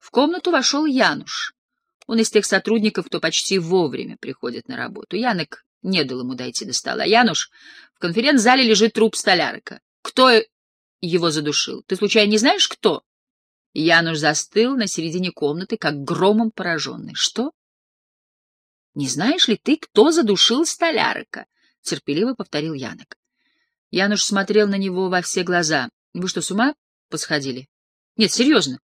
В комнату вошел Януш. Он из тех сотрудников, кто почти вовремя приходит на работу. Янок не дал ему дойти до стола. Януш, в конференц-зале лежит труп столярика. Кто его задушил? Ты случайно не знаешь, кто? Януш застыл на середине комнаты, как громом пораженный. Что? Не знаешь ли ты, кто задушил столярика? Терпеливо повторил Янок. Януш смотрел на него во все глаза. Вы что, с ума посходили? Нет, серьезно.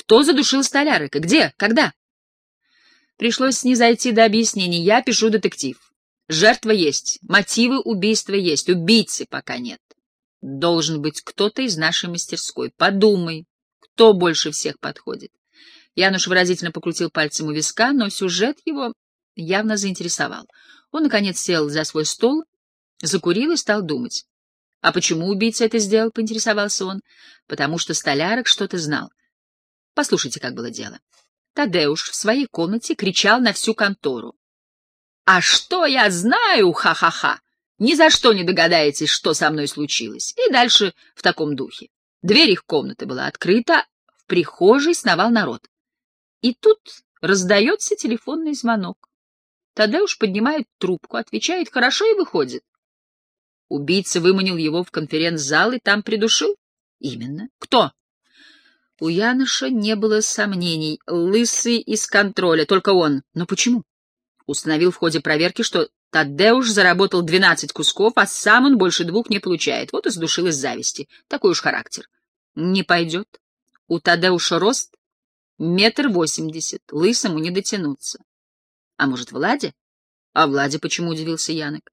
Кто задушил столярика? Где? Когда? Пришлось снизойти до объяснений. Я пишу детектив. Жертва есть, мотивы убийства есть, убийцы пока нет. Должен быть кто-то из нашей мастерской. Подумай, кто больше всех подходит. Януш выразительно покрутил пальцем у виска, но сюжет его явно заинтересовал. Он, наконец, сел за свой стол, закурил и стал думать. — А почему убийца это сделал? — поинтересовался он. — Потому что столярок что-то знал. Послушайте, как было дело. Тадеуш в своей комнате кричал на всю контору. — А что я знаю, ха-ха-ха! Ни за что не догадаетесь, что со мной случилось. И дальше в таком духе. Дверь их комнаты была открыта, в прихожей сновал народ. И тут раздается телефонный звонок. Тадеуш поднимает трубку, отвечает «хорошо» и выходит. Убийца выманил его в конференц-зал и там придушил? Именно. Кто? У Яноша не было сомнений. Лысый из контроля, только он. Но почему? Установил в ходе проверки, что Таддеуш заработал двенадцать кусков, а сам он больше двух не получает. Вот и сдушил из зависти. Такой уж характер. Не пойдет. У Тадеуша рост метр восемьдесят, лысому не дотянуться. А может, Владе? А Владе почему удивился Янок?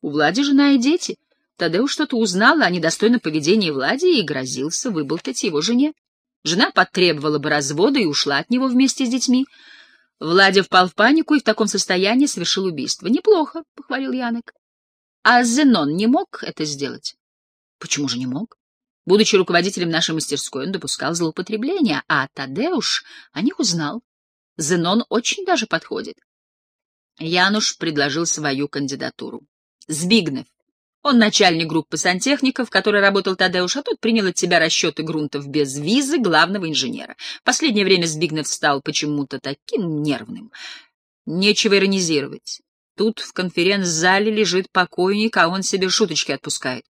У Влади жена и дети. Тадеуш что-то узнал о недостойном поведении Влади и грозился выболтать его жене. Жена потребовала бы развода и ушла от него вместе с детьми. Владя впал в панику и в таком состоянии совершил убийство. Неплохо, — похвалил Янок. А Зенон не мог это сделать? Почему же не мог? Будучи руководителем нашей мастерской, он допускал злоупотребления, а Тадеуш о них узнал. Зенон очень даже подходит. Януш предложил свою кандидатуру. Збигнев. Он начальник группы сантехников, в которой работал Тадеуш, а тот принял от себя расчеты грунтов без визы главного инженера. В последнее время Збигнев стал почему-то таким нервным. Нечего иронизировать. Тут в конференц-зале лежит покойник, а он себе шуточки отпускает.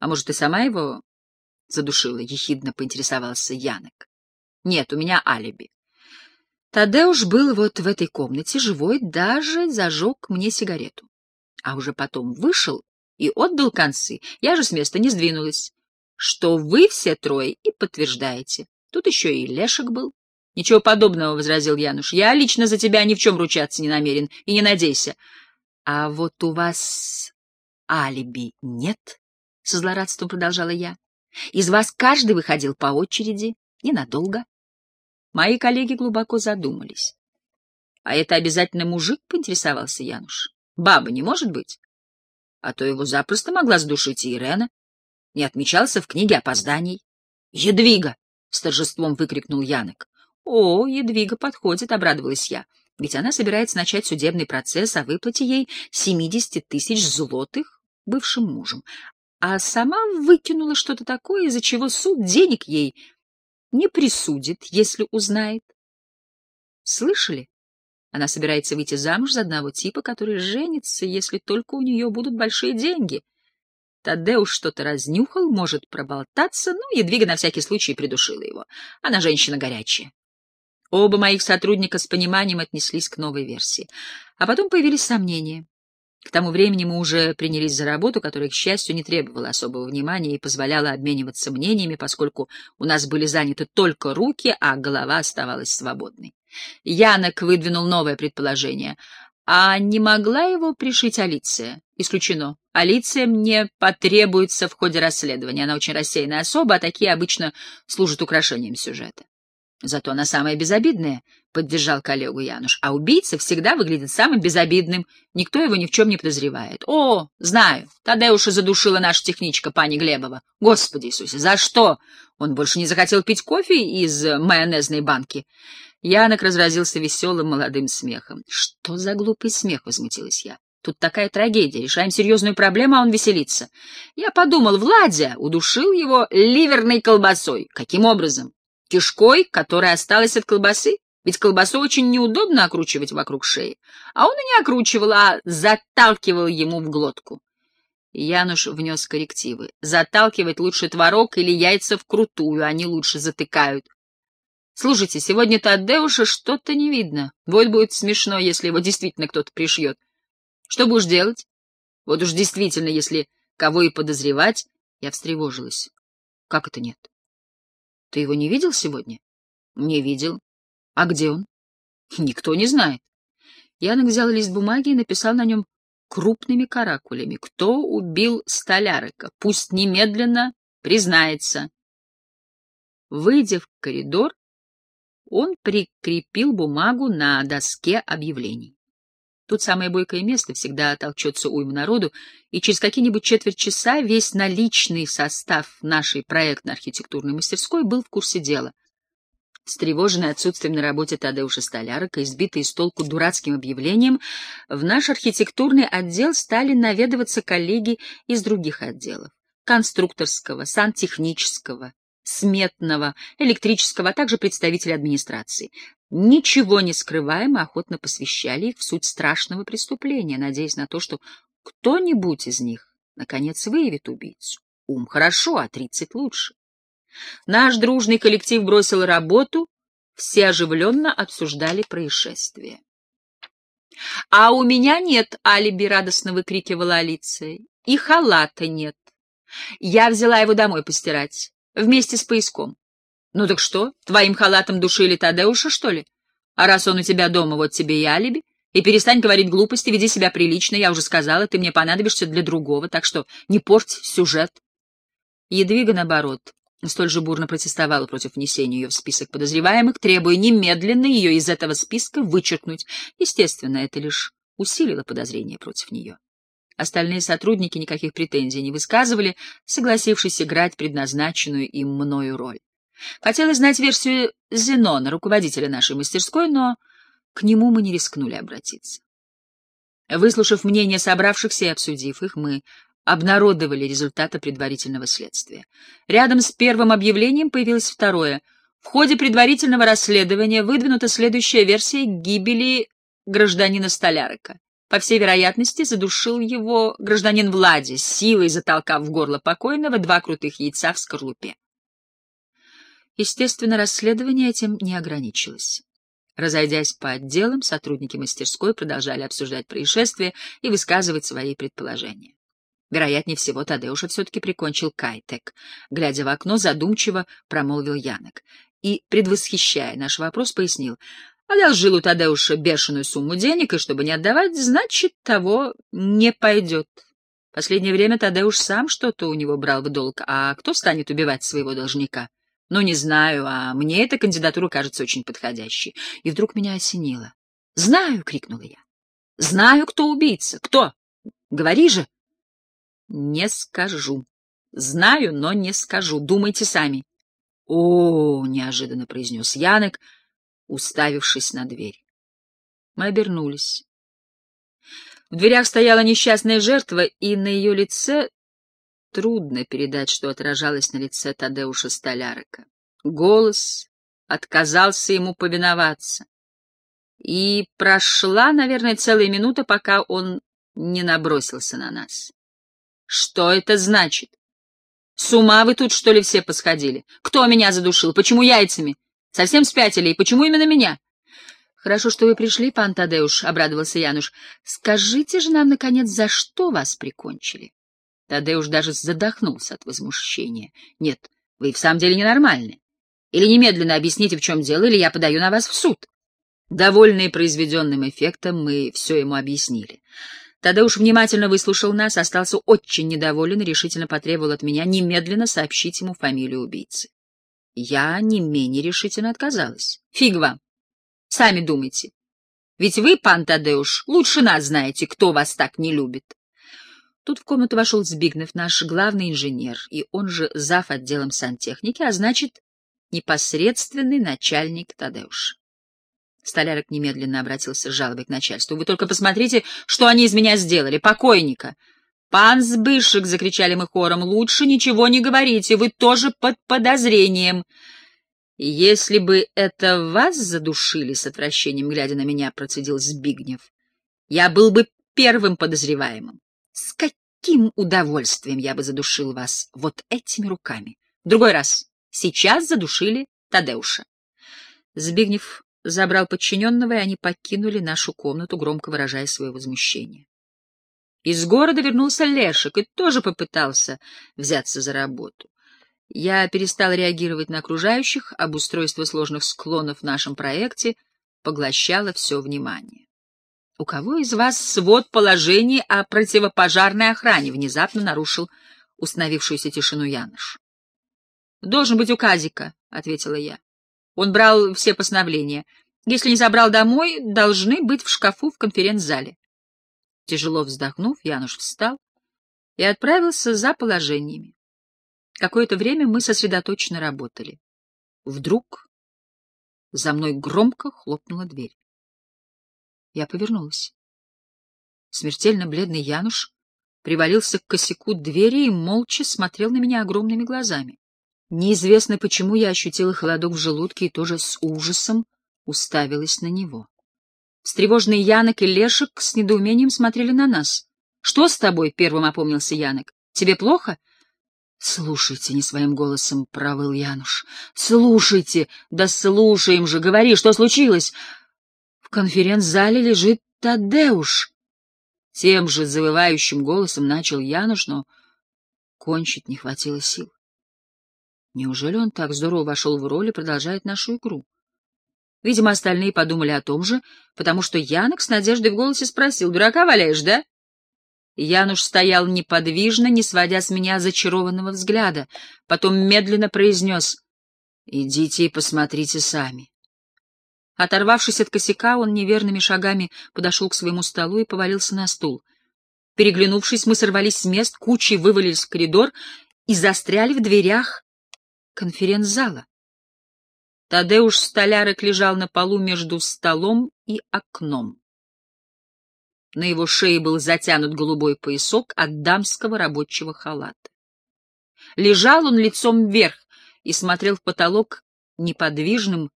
А может, ты сама его задушила? — ехидно поинтересовался Янок. — Нет, у меня алиби. Тадеуш был вот в этой комнате, живой, даже зажег мне сигарету. А уже потом вышел и отдал концы, я же с места не сдвинулась. Что вы все трое и подтверждаете. Тут еще и Лешек был. — Ничего подобного, — возразил Януш. — Я лично за тебя ни в чем ручаться не намерен, и не надейся. — А вот у вас алиби нет? — со злорадством продолжала я. — Из вас каждый выходил по очереди, ненадолго. Мои коллеги глубоко задумались. — А это обязательно мужик? — поинтересовался Януш. — Баба не может быть? А то его запросто могла сдушить и Ирена. Не отмечался в книге опозданий. — Едвига! — с торжеством выкрикнул Янок. — О, Едвига подходит, — обрадовалась я. Ведь она собирается начать судебный процесс о выплате ей семидесяти тысяч злотых бывшим мужем. А сама выкинула что-то такое, из-за чего суд денег ей не присудит, если узнает. Слышали? Она собирается выйти замуж за одного типа, который женится, если только у нее будут большие деньги. Тадеуш что-то разнюхал, может проболтаться, ну, Едвига на всякий случай придушила его. Она женщина горячая. Оба моих сотрудника с пониманием отнеслись к новой версии. А потом появились сомнения. К тому времени мы уже принялись за работу, которая, к счастью, не требовала особого внимания и позволяла обмениваться мнениями, поскольку у нас были заняты только руки, а голова оставалась свободной. Янок выдвинул новое предположение. А не могла его пришить Алиция? Исключено. Алиция мне потребуется в ходе расследования. Она очень рассеянная особа, а такие обычно служат украшением сюжета. Зато она самая безобидная, — поддержал коллегу Януш. А убийца всегда выглядит самым безобидным. Никто его ни в чем не подозревает. О, знаю, Тадеуша задушила наша техничка, пани Глебова. Господи Иисусе, за что? Он больше не захотел пить кофе из майонезной банки. Янок разразился веселым молодым смехом. Что за глупый смех, — возмутилась я. Тут такая трагедия, решаем серьезную проблему, а он веселится. Я подумал, Владя удушил его ливерной колбасой. Каким образом? Кишкой, которая осталась от колбасы? Ведь колбасу очень неудобно окручивать вокруг шеи. А он и не окручивал, а заталкивал ему в глотку. Януш внес коррективы. Заталкивать лучше творог или яйца вкрутую, они лучше затыкают. Слушайте, сегодня-то от Деуша что-то не видно. Вот будет смешно, если его действительно кто-то пришьет. Что будешь делать? Вот уж действительно, если кого и подозревать, я встревожилась. Как это нет? Ты его не видел сегодня? Не видел. А где он? Никто не знает. Янок взял лист бумаги и написал на нем крупными каракулями. Кто убил столярика? Пусть немедленно признается. Выйдя в коридор, он прикрепил бумагу на доске объявлений. Тут самое бойкое место, всегда толчется уйма народу, и через какие-нибудь четверть часа весь наличный состав нашей проектно-архитектурной мастерской был в курсе дела. Встревоженный отсутствием на работе Тадеуша Столярока, избитый с толку дурацким объявлением, в наш архитектурный отдел стали наведываться коллеги из других отделов — конструкторского, сантехнического, сметного, электрического, а также представители администрации. Ничего не скрываемо, охотно посвящали их в суть страшного преступления, надеясь на то, что кто-нибудь из них, наконец, выявит убийцу. Ум хорошо, а тридцать лучше. Наш дружный коллектив бросил работу, все оживленно обсуждали происшествие. — А у меня нет алиби, — радостно выкрикивала Алиция. — И халата нет. Я взяла его домой постирать, вместе с пояском. — Ну так что, твоим халатом душили Тадеуша, что ли? А раз он у тебя дома, вот тебе и алиби. И перестань говорить глупости, веди себя прилично, я уже сказала, ты мне понадобишься для другого, так что не порть сюжет. Едвига, наоборот, столь же бурно протестовала против внесения ее в список подозреваемых, требуя немедленно ее из этого списка вычеркнуть. Естественно, это лишь усилило подозрения против нее. Остальные сотрудники никаких претензий не высказывали, согласившись играть предназначенную им мною роль. Хотелось знать версию Зенона, руководителя нашей мастерской, но к нему мы не рискнули обратиться. Выслушав мнение собравшихся и обсудив их, мы обнародовали результаты предварительного следствия. Рядом с первым объявлением появилось второе. В ходе предварительного расследования выдвинута следующая версия гибели гражданина Столярика. По всей вероятности, задушил его гражданин Влади, силой затолкав в горло покойного два крутых яйца в скорлупе. Естественно, расследование этим не ограничилось. Разойдясь по отделам, сотрудники мастерской продолжали обсуждать происшествие и высказывать свои предположения. Вероятнее всего, Тадеуша все-таки прикончил Кайтек. Глядя в окно, задумчиво промолвил Янок. И, предвосхищая наш вопрос, пояснил. Одолжил у Тадеуша бешеную сумму денег, и чтобы не отдавать, значит, того не пойдет. Последнее время Тадеуш сам что-то у него брал в долг, а кто станет убивать своего должника? Ну, не знаю, а мне эта кандидатура кажется очень подходящей. И вдруг меня осенило. «Знаю!» — крикнула я. «Знаю, кто убийца. Кто? Говори же!» Не скажу. Знаю, но не скажу. Думайте сами. О, неожиданно произнес Янек, уставившись на дверь. Мы обернулись. В дверях стояла несчастная жертва, и на ее лице трудно передать, что отражалось на лице Тадеуша Столярика. Голос отказался ему повиноваться. И прошла, наверное, целая минута, пока он не набросился на нас. Что это значит? С ума вы тут, что ли, все посходили? Кто меня задушил? Почему яйцами? Совсем спятили, и почему именно меня? Хорошо, что вы пришли, пан Тадеуш, — обрадовался Януш. Скажите же нам, наконец, за что вас прикончили? Тадеуш даже задохнулся от возмущения. Нет, вы в самом деле ненормальны. Или немедленно объясните, в чем дело, или я подаю на вас в суд. Довольные произведенным эффектом, мы все ему объяснили. Тадeuш внимательно выслушал нас, остался очень недоволен и решительно потребовал от меня немедленно сообщить ему фамилию убийцы. Я не менее решительно отказалась. Фиг вам. Сами думайте. Ведь вы, пан Тадеуш, лучше нас знаете, кто вас так не любит. Тут в комнату вошел Збигнев, наш главный инженер, и он же зав. отделом сантехники, а значит, непосредственный начальник Тадеуша. Столярок немедленно обратился с жалобой к начальству. — Вы только посмотрите, что они из меня сделали, покойника. — Пан Сбышек! — закричали мы хором. — Лучше ничего не говорите, вы тоже под подозрением. Если бы это вас задушили, с отвращением глядя на меня, процедил Збигнев, я был бы первым подозреваемым. С каким удовольствием я бы задушил вас вот этими руками. Другой раз. Сейчас задушили Тадеуша. Збигнев забрал подчиненного, и они покинули нашу комнату, громко выражая свое возмущение. Из города вернулся Лешек и тоже попытался взяться за работу. Я перестал реагировать на окружающих, обустройство сложных склонов в нашем проекте поглощало все внимание. «У кого из вас свод положений о противопожарной охране?» — внезапно нарушил установившуюся тишину Яныш. «Должен быть у Казика», — ответила я. Он брал все постановления. Если не забрал домой, должны быть в шкафу в конференц-зале. Тяжело вздохнув, Януш встал и отправился за положениями. Какое-то время мы сосредоточенно работали. Вдруг за мной громко хлопнула дверь. Я повернулась. Смертельно бледный Януш привалился к косяку двери и молча смотрел на меня огромными глазами. Неизвестно почему я ощутила холодок в желудке и тоже с ужасом уставилась на него. Встревоженные Янок и Лешек с недоумением смотрели на нас. — Что с тобой? — первым опомнился Янок. — Тебе плохо? — Слушайте, — не своим голосом провыл Януш. — Слушайте! Да слушаем же! Говори, что случилось? В конференц-зале лежит Тадеуш. Тем же завывающим голосом начал Януш, но кончить не хватило сил. Неужели он так здорово вошел в роль и продолжает нашу игру? Видимо, остальные подумали о том же, потому что Янок с надеждой в голосе спросил, «Дурака валяешь, да?» Януш стоял неподвижно, не сводя с меня зачарованного взгляда, потом медленно произнес, «Идите и посмотрите сами». Оторвавшись от косяка, он неверными шагами подошел к своему столу и повалился на стул. Переглянувшись, мы сорвались с мест, кучей вывалились в коридор и застряли в дверях конференц-зала. Тадеуш Столярок лежал на полу между столом и окном. На его шее был затянут голубой поясок от дамского рабочего халата. Лежал он лицом вверх и смотрел в потолок неподвижным,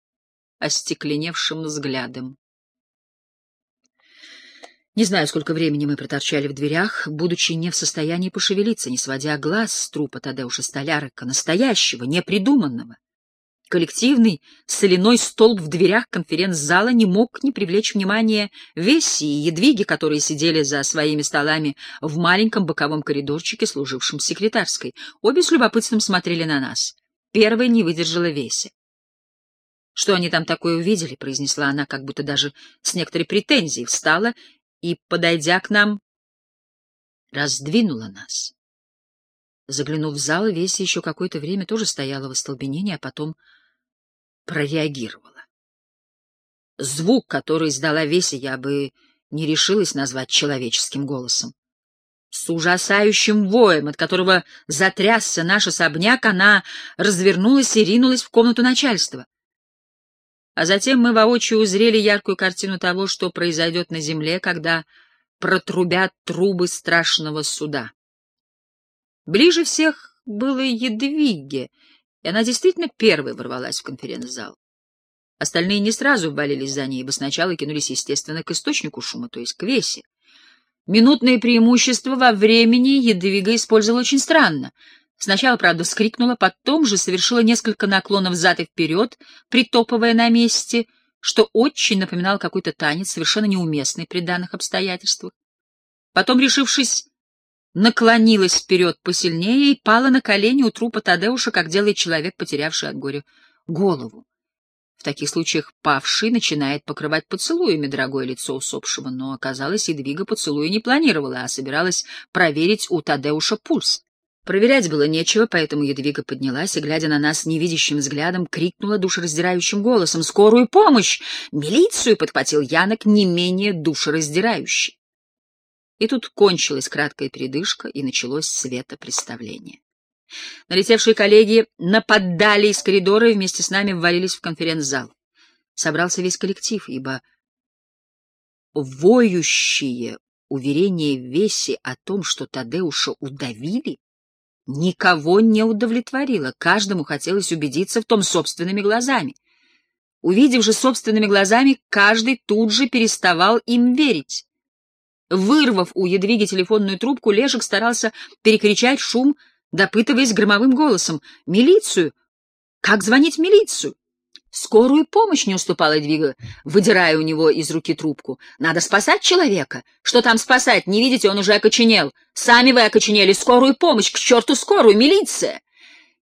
остекленевшим взглядом. Не знаю, сколько времени мы проторчали в дверях, будучи не в состоянии пошевелиться, не сводя глаз с трупа Тадеуша Столярока, настоящего, непридуманного. Коллективный соляной столб в дверях конференц-зала не мог не привлечь внимания Весси и Едвиги, которые сидели за своими столами в маленьком боковом коридорчике, служившем секретарской. Обе с любопытством смотрели на нас. Первая не выдержала Веси. «Что они там такое увидели?» — произнесла она, как будто даже с некоторой претензией встала и, подойдя к нам, раздвинула нас. Заглянув в зал, Веся еще какое-то время тоже стояла в остолбенении, а потом прореагировала. Звук, который издала Веся, я бы не решилась назвать человеческим голосом. С ужасающим воем, от которого затрясся наш особняк, она развернулась и ринулась в комнату начальства. А затем мы воочию узрели яркую картину того, что произойдет на земле, когда протрубят трубы страшного суда. Ближе всех было Едвиге, и она действительно первой ворвалась в конференц-зал. Остальные не сразу ввалились за ней, ибо сначала кинулись, естественно, к источнику шума, то есть к весе. Минутное преимущество во времени Едвига использовала очень странно — Сначала, правда, вскрикнула, потом же совершила несколько наклонов взад и вперед, притопывая на месте, что очень напоминал какой-то танец, совершенно неуместный при данных обстоятельствах. Потом, решившись, наклонилась вперед посильнее и пала на колени у трупа Тадеуша, как делает человек, потерявший от горя голову. В таких случаях павший начинает покрывать поцелуями дорогое лицо усопшего, но, оказалось, Едвига поцелуя не планировала, а собиралась проверить у Тадеуша пульс. Проверять было нечего, поэтому Едвига поднялась и, глядя на нас невидящим взглядом, крикнула душераздирающим голосом «Скорую помощь! Милицию!» — подхватил Янок не менее душераздирающий. И тут кончилась краткая передышка, и началось светопредставление. Налетевшие коллеги нападали из коридора и вместе с нами ввалились в конференц-зал. Собрался весь коллектив, ибо воющие уверения Веси о том, что Тадеуша удавили, никого не удовлетворило, каждому хотелось убедиться в том собственными глазами. Увидев же собственными глазами, каждый тут же переставал им верить. Вырвав у Едвиги телефонную трубку, Лежик старался перекричать шум, допытываясь громовым голосом. «Милицию! Как звонить в милицию?» Скорую помощь не уступала Двига, выдирая у него из руки трубку. «Надо спасать человека! Что там спасать? Не видите, он уже окоченел! Сами вы окоченели! Скорую помощь! К черту скорую! Милиция!»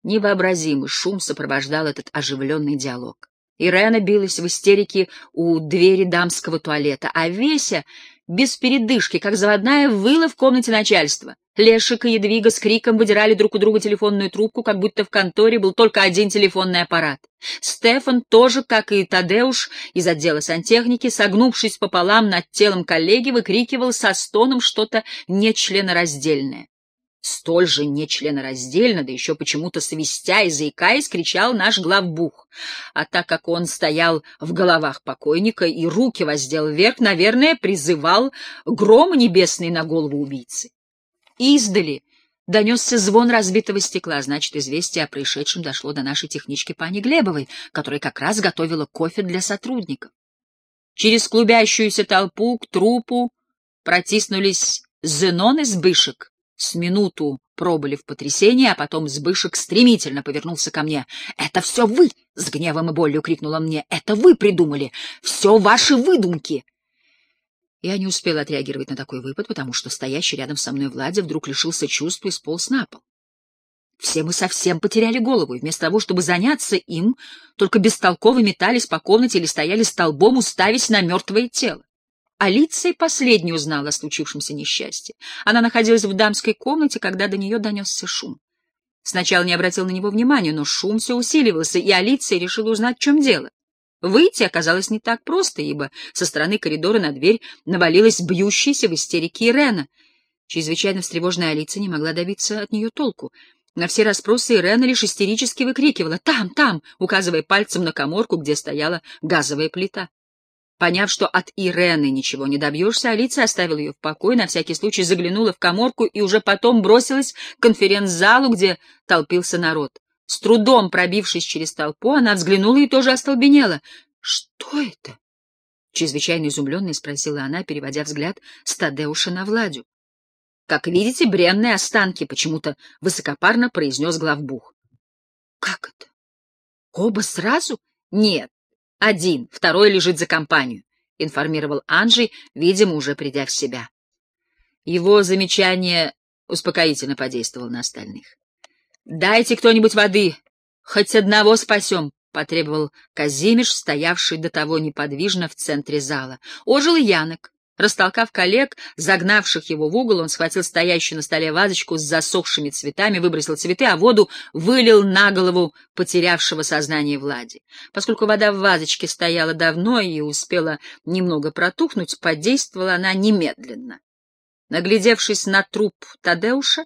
Невообразимый шум сопровождал этот оживленный диалог. Ирена билась в истерике у двери дамского туалета, а Веся без передышки, как заводная, выла в комнате начальства. Лешик и Едвига с криком выдирали друг у друга телефонную трубку, как будто в конторе был только один телефонный аппарат. Стефан тоже, как и Тадеуш из отдела сантехники, согнувшись пополам над телом коллеги, выкрикивал со стоном что-то нечленораздельное. Столь же нечленораздельно, да еще почему-то свистя и заикаясь, кричал наш главбух. А так как он стоял в головах покойника и руки воздел вверх, наверное, призывал гром небесный на голову убийцы. Издали донесся звон разбитого стекла, значит, известие о происшедшем дошло до нашей технички пани Глебовой, которая как раз готовила кофе для сотрудников. Через клубящуюся толпу к трупу протиснулись Зенон и Сбышек, с минуту пробыли в потрясении, а потом Сбышек стремительно повернулся ко мне. «Это все вы!» — с гневом и болью крикнула мне. «Это вы придумали! Все ваши выдумки!» Я не успел отреагировать на такой выпад, потому что стоящий рядом со мной Владя вдруг лишился чувств и сполз на пол. Все мы совсем потеряли голову, и вместо того, чтобы заняться им, только бестолково метались по комнате или стояли столбом, уставясь на мертвое тело. Алиция последней узнала о случившемся несчастье. Она находилась в дамской комнате, когда до нее донесся шум. Сначала не обратил на него внимания, но шум все усиливался, и Алиция решила узнать, в чем дело. Выйти оказалось не так просто, ибо со стороны коридора на дверь навалилась бьющаяся в истерике Ирена. Чрезвычайно встревоженная Алиция не могла добиться от нее толку. На все расспросы Ирена лишь истерически выкрикивала «Там, там!», указывая пальцем на коморку, где стояла газовая плита. Поняв, что от Ирены ничего не добьешься, Алиция оставила ее в покое, на всякий случай заглянула в коморку и уже потом бросилась к конференц-залу, где толпился народ. С трудом пробившись через толпу, она взглянула и тоже остолбенела. — Что это? — чрезвычайно изумленно спросила она, переводя взгляд с Тадеуша на Владю. — Как видите, бренные останки, — почему-то высокопарно произнес главбух. — Как это? Оба сразу? — Нет, один, второй лежит за компанию, — информировал Анджей, видимо, уже придя в себя. Его замечание успокоительно подействовало на остальных. — Дайте кто-нибудь воды, хоть одного спасем, — потребовал Казимиш, стоявший до того неподвижно в центре зала. Ожил Янок. Растолкав коллег, загнавших его в угол, он схватил стоящую на столе вазочку с засохшими цветами, выбросил цветы, а воду вылил на голову потерявшего сознание Влади. Поскольку вода в вазочке стояла давно и успела немного протухнуть, подействовала она немедленно. Наглядевшись на труп Тадеуша,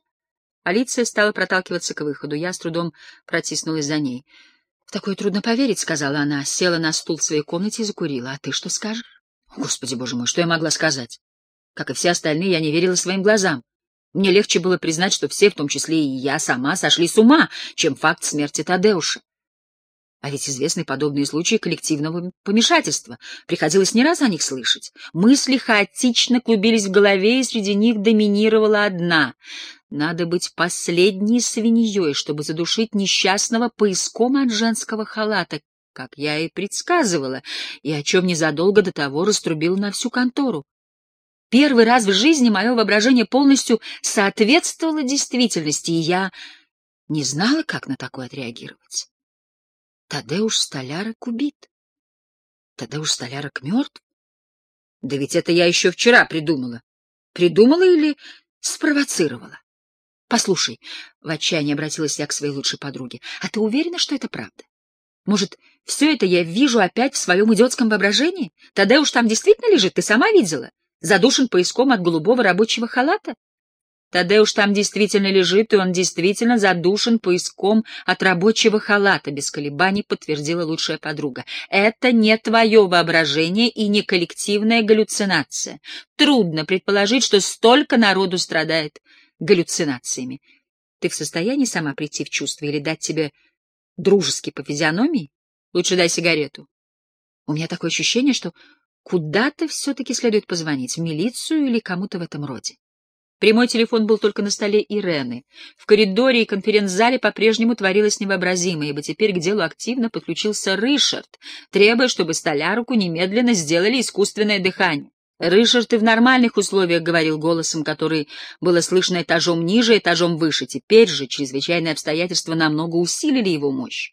Алиция стала проталкиваться к выходу. Я с трудом протиснулась за ней. — В такое трудно поверить, — сказала она, села на стул в своей комнате и закурила. — А ты что скажешь? Господи, боже мой, что я могла сказать? Как и все остальные, я не верила своим глазам. Мне легче было признать, что все, в том числе и я сама, сошли с ума, чем факт смерти Тадеуша. А ведь известны подобные случаи коллективного помешательства. Приходилось не раз о них слышать. Мысли хаотично клубились в голове, и среди них доминировала одна. Надо быть последней свиньей, чтобы задушить несчастного поиском от женского халата, как я и предсказывала, и о чем незадолго до того раструбил на всю контору. Первый раз в жизни мое воображение полностью соответствовало действительности, и я не знала, как на такое отреагировать. Тадеуш Столярок убит. Тадеуш Столярок мертв? Да ведь это я еще вчера придумала. Придумала или спровоцировала? Послушай, — в отчаянии обратилась я к своей лучшей подруге, — а ты уверена, что это правда? Может, все это я вижу опять в своем идиотском воображении? Тогда уж там действительно лежит, ты сама видела? Задушен поиском от голубого рабочего халата? Тадеуш там действительно лежит, и он действительно задушен поиском от рабочего халата, без колебаний подтвердила лучшая подруга. Это не твое воображение и не коллективная галлюцинация. Трудно предположить, что столько народу страдает галлюцинациями. Ты в состоянии сама прийти в чувство или дать тебе дружески по физиономии? Лучше дай сигарету. У меня такое ощущение, что куда-то все-таки следует позвонить, в милицию или кому-то в этом роде. Прямой телефон был только на столе Ирены. В коридоре и конференц-зале по-прежнему творилось невообразимое, ибо теперь к делу активно подключился Ришард, требуя, чтобы столяруку немедленно сделали искусственное дыхание. Ришард и в нормальных условиях говорил голосом, который было слышно этажом ниже, этажом выше. Теперь же чрезвычайные обстоятельства намного усилили его мощь.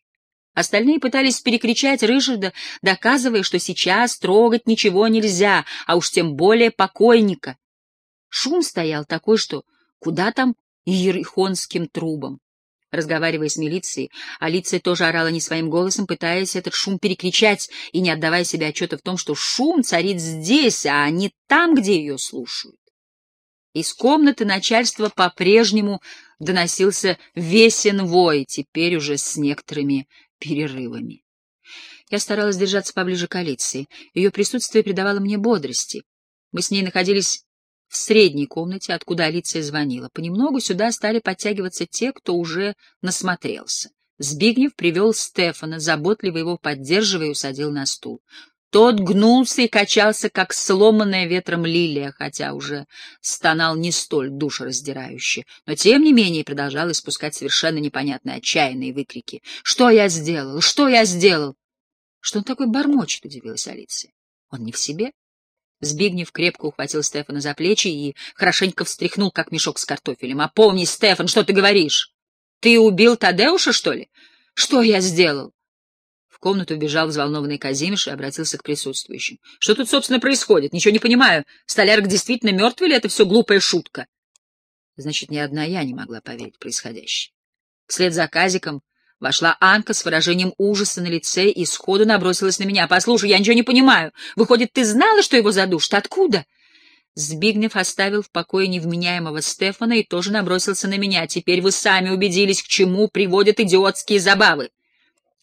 Остальные пытались перекричать Ришарда, доказывая, что сейчас трогать ничего нельзя, а уж тем более покойника. Шум стоял такой, что куда там иерихонским трубам. Разговаривая с милицией, Алиция тоже орала не своим голосом, пытаясь этот шум перекричать и не отдавая себе отчета в том, что шум царит здесь, а не там, где ее слушают. Из комнаты начальства по-прежнему доносился весен вой, теперь уже с некоторыми перерывами. Я старалась держаться поближе к Алиции. Ее присутствие придавало мне бодрости. Мы с ней находились в средней комнате, откуда Алиция звонила. Понемногу сюда стали подтягиваться те, кто уже насмотрелся. Збигнев привел Стефана, заботливо его поддерживая, усадил на стул. Тот гнулся и качался, как сломанная ветром лилия, хотя уже стонал не столь душераздирающе, но тем не менее продолжал испускать совершенно непонятные отчаянные выкрики. «Что я сделал? Что я сделал?» «Что он такой бормочет?» — удивилась Алиция. «Он не в себе?» Збигнев крепко ухватил Стефана за плечи и хорошенько встряхнул, как мешок с картофелем. — А помни, Стефан, что ты говоришь? Ты убил Тадеуша, что ли? Что я сделал? В комнату вбежал взволнованный Казимиш и обратился к присутствующим. — Что тут, собственно, происходит? Ничего не понимаю. Столярок действительно мертв или это все глупая шутка? Значит, ни одна я не могла поверить в происходящее. Вслед за Казиком Вошла Анка с выражением ужаса на лице и сходу набросилась на меня. «Послушай, я ничего не понимаю. Выходит, ты знала, что его задушат? Откуда?» Збигнев оставил в покое невменяемого Стефана и тоже набросился на меня. «Теперь вы сами убедились, к чему приводят идиотские забавы».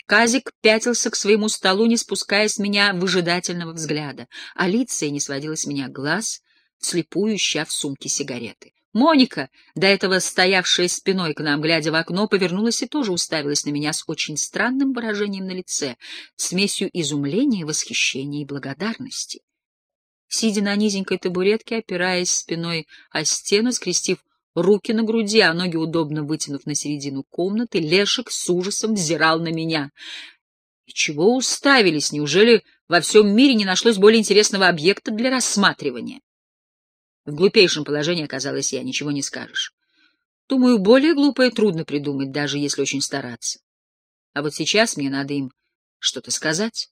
Казик пятился к своему столу, не спуская с меня выжидательного взгляда. Алиция не сводила с меня глаз, слепую ища в сумке сигареты. Моника, до этого стоявшая спиной к нам, глядя в окно, повернулась и тоже уставилась на меня с очень странным выражением на лице, смесью изумления, восхищения и благодарности. Сидя на низенькой табуретке, опираясь спиной о стену, скрестив руки на груди, а ноги удобно вытянув на середину комнаты, Лешек с ужасом взирал на меня. И чего уставились? Неужели во всем мире не нашлось более интересного объекта для рассматривания? В глупейшем положении оказалась я, ничего не скажешь. Думаю, более глупое трудно придумать, даже если очень стараться. А вот сейчас мне надо им что-то сказать.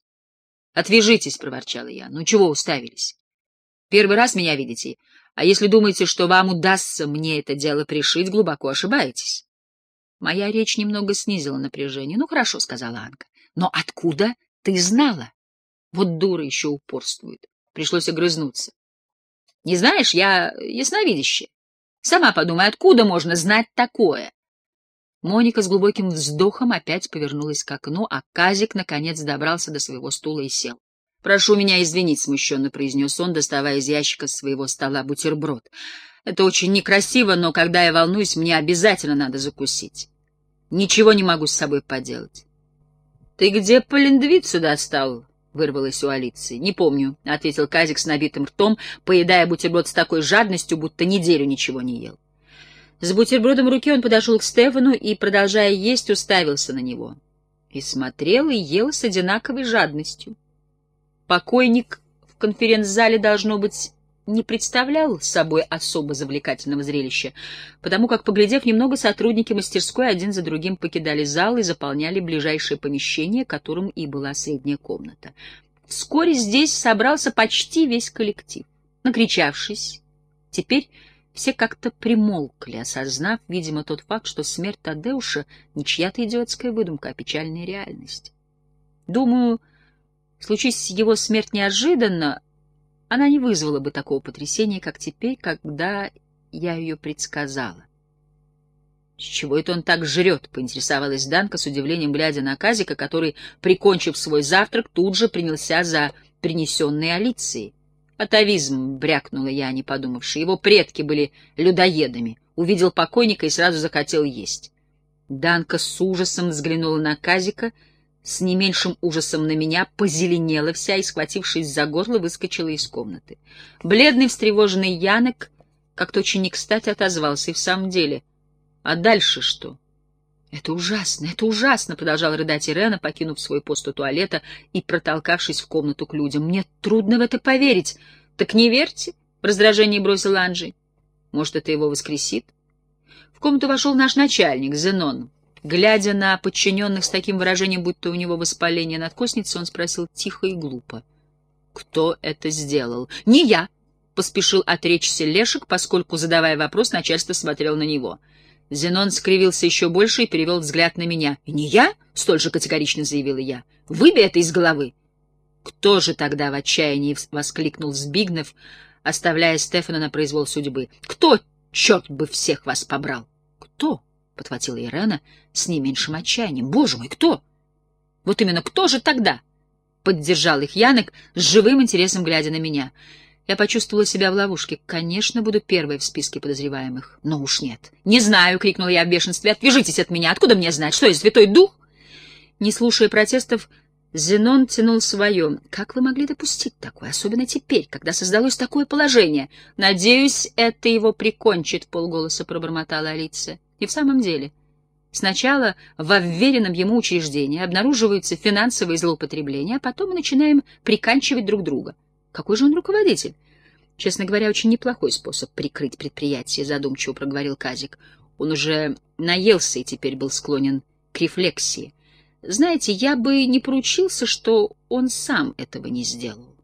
«Отвяжитесь», — проворчала я. «Ну чего уставились? Первый раз меня видите, а если думаете, что вам удастся мне это дело пришить, глубоко ошибаетесь». Моя речь немного снизила напряжение. «Ну, хорошо», — сказала Анка. «Но откуда ты знала?» Вот дура еще упорствует. Пришлось огрызнуться. Не знаешь, я ясновидящая. Сама подумай, откуда можно знать такое? Моника с глубоким вздохом опять повернулась к окну, а Казик, наконец, добрался до своего стула и сел. — Прошу меня извинить, — смущенно произнес он, доставая из ящика своего стола бутерброд. — Это очень некрасиво, но когда я волнуюсь, мне обязательно надо закусить. Ничего не могу с собой поделать. — Ты где полиндвицу достал? — вырвалось у Алиции. — Не помню, — ответил Казик с набитым ртом, поедая бутерброд с такой жадностью, будто неделю ничего не ел. С бутербродом в руке он подошел к Стефану и, продолжая есть, уставился на него. И смотрел, и ел с одинаковой жадностью. Покойник в конференц-зале, должно быть, не представлял собой особо завлекательного зрелища, потому как, поглядев немного, сотрудники мастерской один за другим покидали зал и заполняли ближайшее помещение, которым и была средняя комната. Вскоре здесь собрался почти весь коллектив. Накричавшись, теперь все как-то примолкли, осознав, видимо, тот факт, что смерть Тадеуша не чья-то идиотская выдумка, а печальная реальность. Думаю, случись его смерть неожиданно, она не вызвала бы такого потрясения, как теперь, когда я ее предсказала. — С чего это он так жрет? — поинтересовалась Данка с удивлением, глядя на Казика, который, прикончив свой завтрак, тут же принялся за принесенные Алицией. Атовизм, брякнула я, не подумавши. Его предки были людоедами. Увидел покойника и сразу захотел есть. Данка с ужасом взглянула на Казика, с не меньшим ужасом на меня, позеленела вся и, схватившись за горло, выскочила из комнаты. Бледный, встревоженный Янок как-то очень не кстати отозвался, и в самом деле. А дальше что? «Это ужасно, это ужасно!» — продолжал рыдать Ирена, покинув свой пост у туалета и протолкавшись в комнату к людям. «Мне трудно в это поверить. Так не верьте!» — в раздражении бросил Анджей. «Может, это его воскресит?» В комнату вошел наш начальник, Зенон. Глядя на подчиненных с таким выражением, будто у него воспаление надкосницы, он спросил тихо и глупо. «Кто это сделал?» «Не я!» — поспешил отречься Лешек, поскольку, задавая вопрос, начальство смотрело на него — Зенон скривился еще больше и перевел взгляд на меня. — Не я? — столь же категорично заявила я. — Выбей это из головы. — Кто же тогда в отчаянии воскликнул Збигнев, оставляя Стефана на произвол судьбы? — Кто, черт бы всех вас побрал? — Кто? — подхватила Ирена с не меньшим отчаянием. — Боже мой, кто? — Вот именно кто же тогда? — поддержал их Янок с живым интересом, глядя на меня. — я почувствовала себя в ловушке. Конечно, буду первой в списке подозреваемых. Но уж нет. «Не знаю!» — крикнула я в бешенстве. «Отвяжитесь от меня! Откуда мне знать? Что я, святой дух?» Не слушая протестов, Зенон тянул свое. «Как вы могли допустить такое, особенно теперь, когда создалось такое положение? Надеюсь, это его прикончит», — полголоса пробормотала Алиция. И в самом деле... Сначала во вверенном ему учреждении обнаруживаются финансовые злоупотребления, а потом мы начинаем приканчивать друг друга. Какой же он руководитель? Честно говоря, очень неплохой способ прикрыть предприятие, задумчиво проговорил Казик. Он уже наелся и теперь был склонен к рефлексии. Знаете, я бы не поручился, что он сам этого не сделал.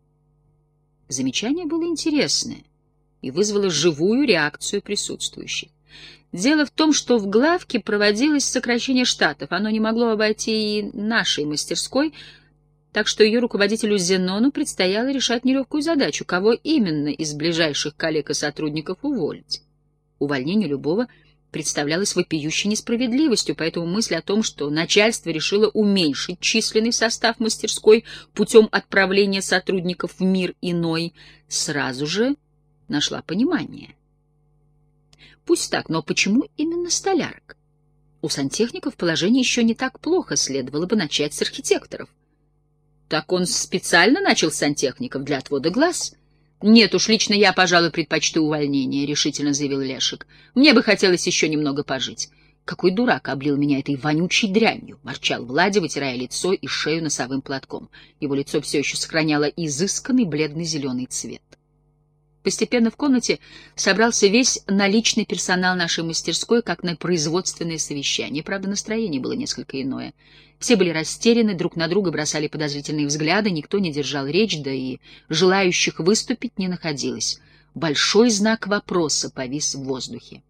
Замечание было интересное и вызвало живую реакцию присутствующих. Дело в том, что в главке проводилось сокращение штатов. Оно не могло обойти и нашей мастерской, так что ее руководителю Зенону предстояло решать нелегкую задачу, кого именно из ближайших коллег и сотрудников уволить. Увольнение любого представлялось вопиющей несправедливостью, поэтому мысль о том, что начальство решило уменьшить численный состав мастерской путем отправления сотрудников в мир иной, сразу же нашла понимание. Пусть так, но почему именно столярок? У сантехников положение еще не так плохо, следовало бы начать с архитекторов. Так он специально начал с сантехников для отвода глаз? Нет уж, лично я, пожалуй, предпочту увольнение, решительно заявил Лешек. Мне бы хотелось еще немного пожить. Какой дурак облил меня этой вонючей дрянью, ворчал Влади, вытирая лицо и шею носовым платком. Его лицо все еще сохраняло изысканный бледно-зеленый цвет. Постепенно в комнате собрался весь наличный персонал нашей мастерской, как на производственное совещание. Правда, настроение было несколько иное. Все были растеряны, друг на друга бросали подозрительные взгляды, никто не держал речь, да и желающих выступить не находилось. Большой знак вопроса повис в воздухе.